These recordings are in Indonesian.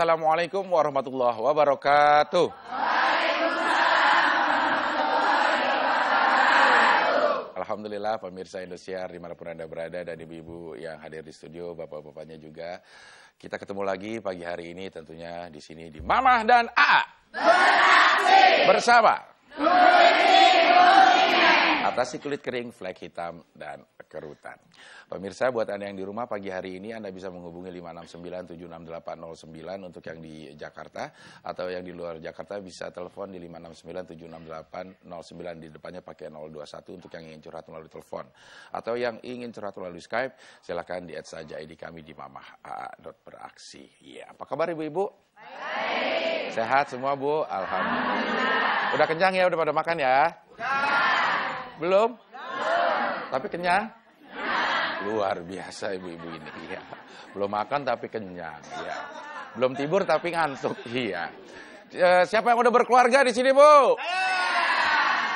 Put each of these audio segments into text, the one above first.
Assalamualaikum warahmatullahi wabarakatuh. Alhamdulillah pemirsa Indosiar di mana pun Anda berada dan ibu-ibu yang hadir di studio, bapak-bapaknya juga. Kita ketemu lagi pagi hari ini tentunya di sini di Mamah dan A. Bersama. Atasi kulit kering, flek hitam, dan kerutan. Pemirsa, buat Anda yang di rumah pagi hari ini Anda bisa menghubungi 569-76809 untuk yang di Jakarta. Atau yang di luar Jakarta bisa telepon di 569-76809 di depannya pakai 021 untuk yang ingin curhat melalui telepon. Atau yang ingin curhat melalui Skype, silakan di add saja ID kami di mamah beraksi. Iya, apa kabar ibu-ibu? Baik. Sehat semua bu? Alhamdulillah. Udah kenyang ya? Udah pada makan ya? Belum? Belum. Tapi kenyang? Luar biasa ibu-ibu ini. Ya. Belum makan tapi kenyang. Ya. Belum tidur tapi ngantuk. Iya. E, siapa yang udah berkeluarga di sini, Bu?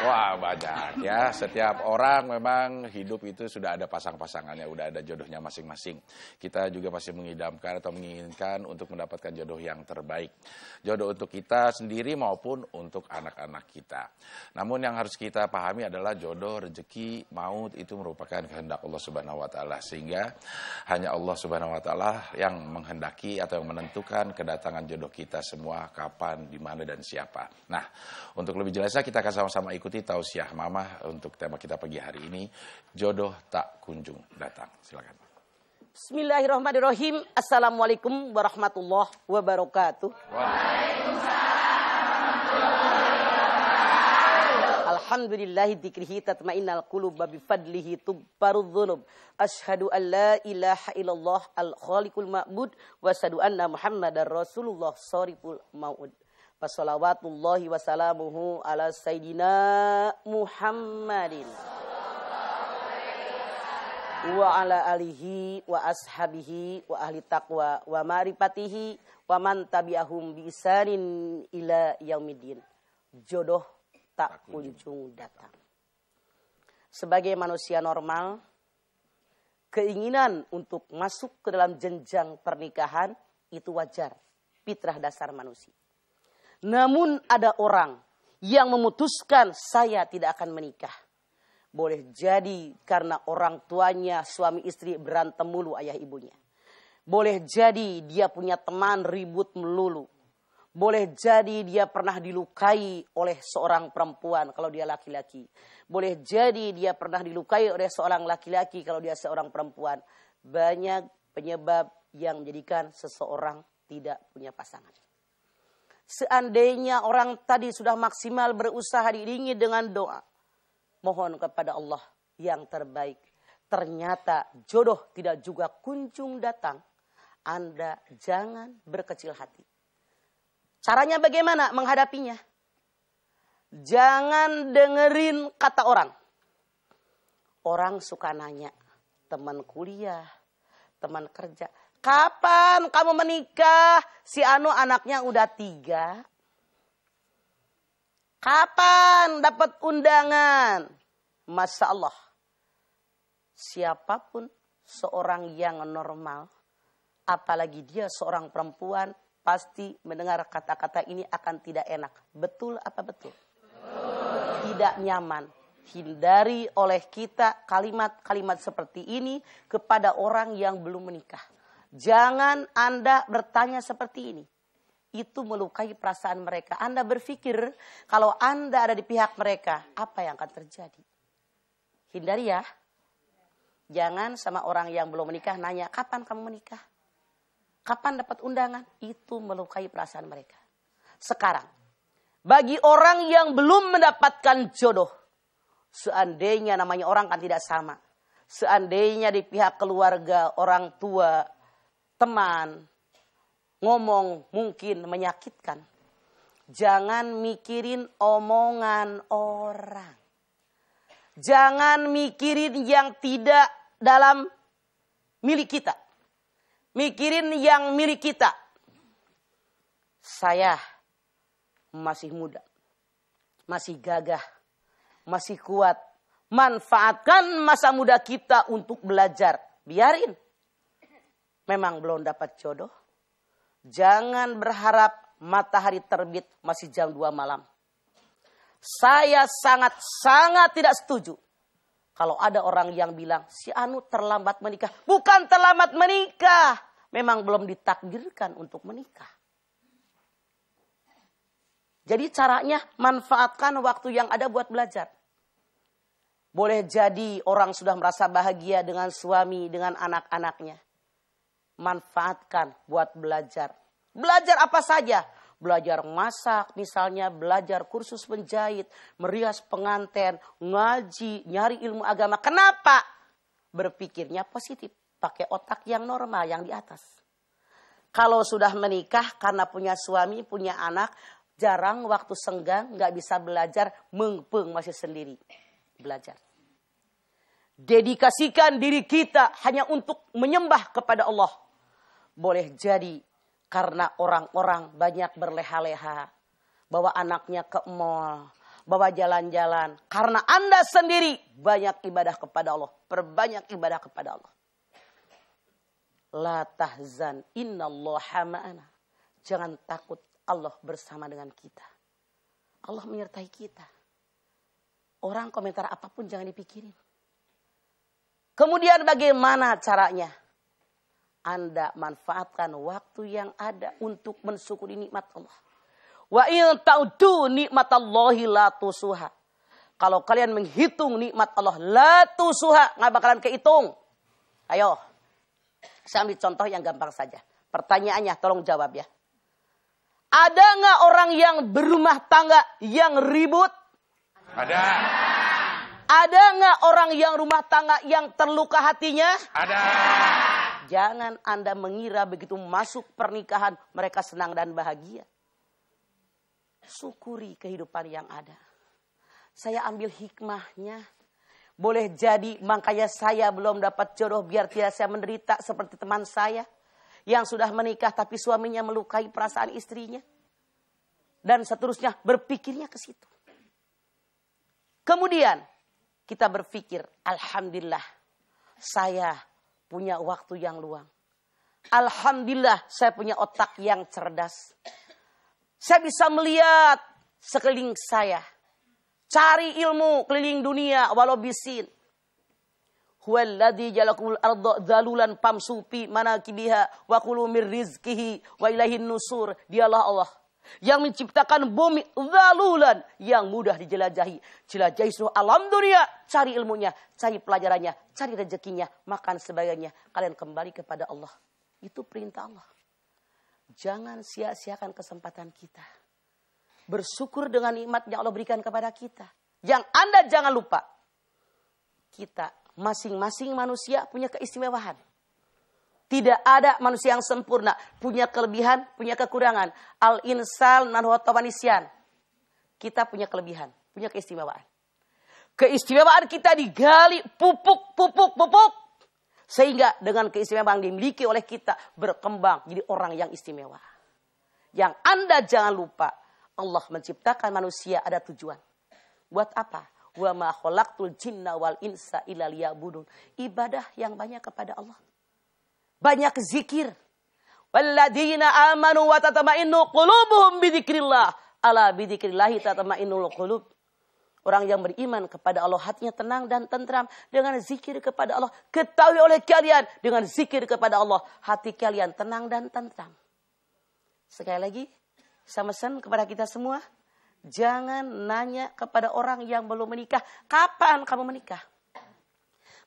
Wah banyak ya, setiap orang memang hidup itu sudah ada pasang-pasangannya, udah ada jodohnya masing-masing. Kita juga masih mengidamkan atau menginginkan untuk mendapatkan jodoh yang terbaik. Jodoh untuk kita sendiri maupun untuk anak-anak kita. Namun yang harus kita pahami adalah jodoh, rezeki, maut itu merupakan kehendak Allah Subhanahu wa taala sehingga hanya Allah Subhanahu wa taala yang menghendaki atau yang menentukan kedatangan jodoh kita semua kapan, di mana dan siapa. Nah, untuk lebih jelasnya kita akan sama-sama ikut ikuti tausiah mamah untuk tema kita pagi hari ini. Jodoh tak kunjung datang. Silakan. Bismillahirrahmanirrahim. Assalamualaikum warahmatullahi wabarakatuh. Alhamdulillahi dikrihi tatmainnal qulub bi fadlihi tubbarudz dzunub. Asyhadu an la ilaha illallah al khaliqul ma'bud wa asyhadu anna Muhammadar Rasulullah shariful maud. Wassalawatullahi wassalamuhu ala Sayyidina Muhammadin wa ala alihi wa ashabihi wa ahli taqwa wa ma'rifatihi wa man tabi'ahum bi isanin ila yaumiddin. Jodoh tak kunjung datang. Sebagai manusia normal, keinginan untuk masuk ke dalam jenjang pernikahan itu wajar, fitrah dasar manusia. Namun ada orang yang memutuskan saya tidak akan menikah. Boleh jadi karena orang tuanya suami istri berantem mulu ayah ibunya. Boleh jadi dia punya teman ribut melulu. Boleh jadi dia pernah dilukai oleh seorang perempuan kalau dia laki-laki. Boleh jadi dia pernah dilukai oleh seorang laki-laki kalau dia seorang perempuan. Banyak penyebab yang menjadikan seseorang tidak punya pasangan. Seandainya orang tadi sudah maksimal berusaha diiringi dengan doa. Mohon kepada Allah yang terbaik. Ternyata jodoh tidak juga kunjung datang. Anda jangan berkecil hati. Caranya bagaimana menghadapinya? Jangan dengerin kata orang. Orang suka nanya, teman kuliah, teman kerja. Kapan kamu menikah? Si Anu anaknya udah tiga. Kapan dapat undangan? Masya Allah. Siapa pun seorang yang normal, apalagi dia seorang perempuan, pasti mendengar kata-kata ini akan tidak enak. Betul apa betul? Tidak nyaman. Hindari oleh kita kalimat-kalimat seperti ini kepada orang yang belum menikah Jangan Anda bertanya seperti ini. Itu melukai perasaan mereka. Anda berpikir kalau Anda ada di pihak mereka, apa yang akan terjadi? Hindari ya. Jangan sama orang yang belum menikah nanya, kapan kamu menikah? Kapan dapat undangan? Itu melukai perasaan mereka. Sekarang, bagi orang yang belum mendapatkan jodoh, seandainya namanya orang kan tidak sama. Seandainya di pihak keluarga, orang tua, teman, ngomong mungkin menyakitkan. Jangan mikirin omongan orang. Jangan mikirin yang tidak dalam milik kita. Mikirin yang milik kita. Saya masih muda. Masih gagah. Masih kuat. Manfaatkan masa muda kita untuk belajar. Biarin memang belum dapat jodoh, Jangan berharap matahari terbit masih jam 2 malam. Saya sangat-sangat tidak setuju. Kalau ada orang yang bilang si Anu terlambat menikah. Bukan terlambat menikah. Memang belum ditakdirkan untuk menikah. Jadi caranya manfaatkan waktu yang ada buat belajar. Boleh jadi orang sudah merasa bahagia dengan suami, dengan anak-anaknya. Manfaatkan buat belajar. Belajar apa saja. Belajar masak, misalnya belajar kursus menjahit, merias pengantin, ngaji, nyari ilmu agama. Kenapa? Berpikirnya positif. Pakai otak yang normal, yang di atas. Kalau sudah menikah karena punya suami, punya anak, jarang waktu senggang, nggak bisa belajar, mengpeng masih sendiri belajar. Dedikasikan diri kita hanya untuk menyembah kepada Allah. Boleh jadi karena orang-orang banyak berleha-leha. Bawa anaknya ke mall, bawa jalan-jalan. Karena Anda sendiri banyak ibadah kepada Allah. Perbanyak ibadah kepada Allah. La tahzan innallaha ma'ana. Jangan takut Allah bersama dengan kita. Allah menyertai kita. Orang komentar apa pun jangan dipikirin. Kemudian bagaimana caranya? Anda manfaatkan waktu yang ada untuk mensyukuri nikmat Allah. Wa in ta'udu nikmatallahi la tusuha. Kalau kalian menghitung nikmat Allah la tusuha, nggak bakalan kehitung. Ayo. Saya ambil contoh yang gampang saja. Pertanyaannya tolong jawab ya. Ada nggak orang yang berumah tangga yang ribut? Ada. Ada nggak orang yang rumah tangga yang terluka hatinya? Ada. Jangan Anda mengira begitu masuk pernikahan mereka senang dan bahagia. Syukuri kehidupan yang ada. Saya ambil hikmahnya. Boleh jadi makanya saya belum dapat jodoh biar tidak saya menderita seperti teman saya. Yang sudah menikah tapi suaminya melukai perasaan istrinya. Dan seterusnya berpikirnya ke situ. Kemudian kita berpikir, Alhamdulillah saya punya waktu yang luang. Alhamdulillah saya punya otak yang cerdas. Saya bisa melihat sekeliling saya. Cari ilmu keliling dunia walau bisin. Huwaladzi jalakumul arda zalulan pamsupi manakibiha wa kulu mir rizkihi wa ilahin nusur. Dialah Allah yang menciptakan bumi zalulan yang mudah dijelajahi. Jelajahi seluruh alam dunia, cari ilmunya, cari pelajarannya, cari rezekinya, makan sebagainya. Kalian kembali kepada Allah. Itu perintah Allah. Jangan sia-siakan kesempatan kita. Bersyukur dengan nikmat yang Allah berikan kepada kita. Yang Anda jangan lupa. Kita masing-masing manusia punya keistimewaan tidak ada manusia yang sempurna. Punya kelebihan, punya kekurangan. Al-insal man Kita punya kelebihan, punya keistimewaan. Keistimewaan kita digali pupuk, pupuk, pupuk. Sehingga dengan keistimewaan yang dimiliki oleh kita berkembang jadi orang yang istimewa. Yang Anda jangan lupa, Allah menciptakan manusia ada tujuan. Buat apa? Wa ma khalaqtul jinna wal insa illa liya'budun. Ibadah yang banyak kepada Allah banyak zikir. Walladzina amanu wa tatma'innu qulubuhum bidzikrillah. Ala bidzikrillah tatma'innul qulub. Orang yang beriman kepada Allah hatinya tenang dan tentram dengan zikir kepada Allah. Ketahui oleh kalian dengan zikir kepada Allah hati kalian tenang dan tentram. Sekali lagi saya pesan kepada kita semua jangan nanya kepada orang yang belum menikah kapan kamu menikah.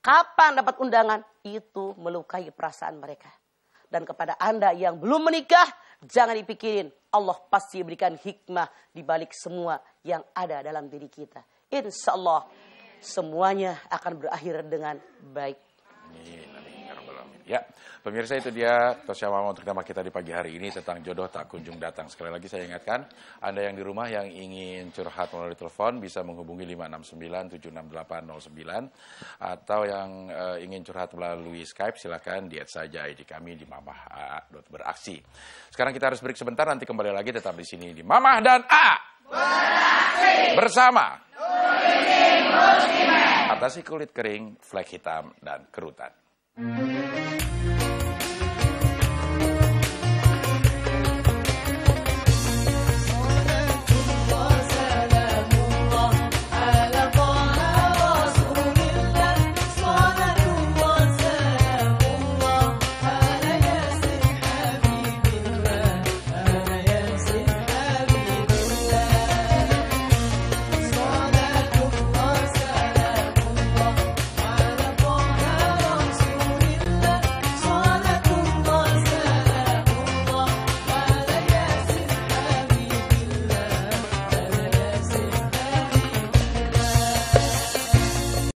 Kapan dapat undangan? Itu melukai perasaan mereka. Dan kepada Anda yang belum menikah, jangan dipikirin. Allah pasti berikan hikmah di balik semua yang ada dalam diri kita. Insya Allah semuanya akan berakhir dengan baik. Amin. Ya, pemirsa itu dia Mama untuk tema kita di pagi hari ini tentang jodoh tak kunjung datang. Sekali lagi saya ingatkan, Anda yang di rumah yang ingin curhat melalui telepon bisa menghubungi 569-76809 atau yang uh, ingin curhat melalui Skype silakan diet saja ID kami di Mamah A. Beraksi. Sekarang kita harus break sebentar, nanti kembali lagi tetap di sini di Mamah dan A. Beraksi. Bersama. Atasi kulit kering, flek hitam, dan kerutan. うん。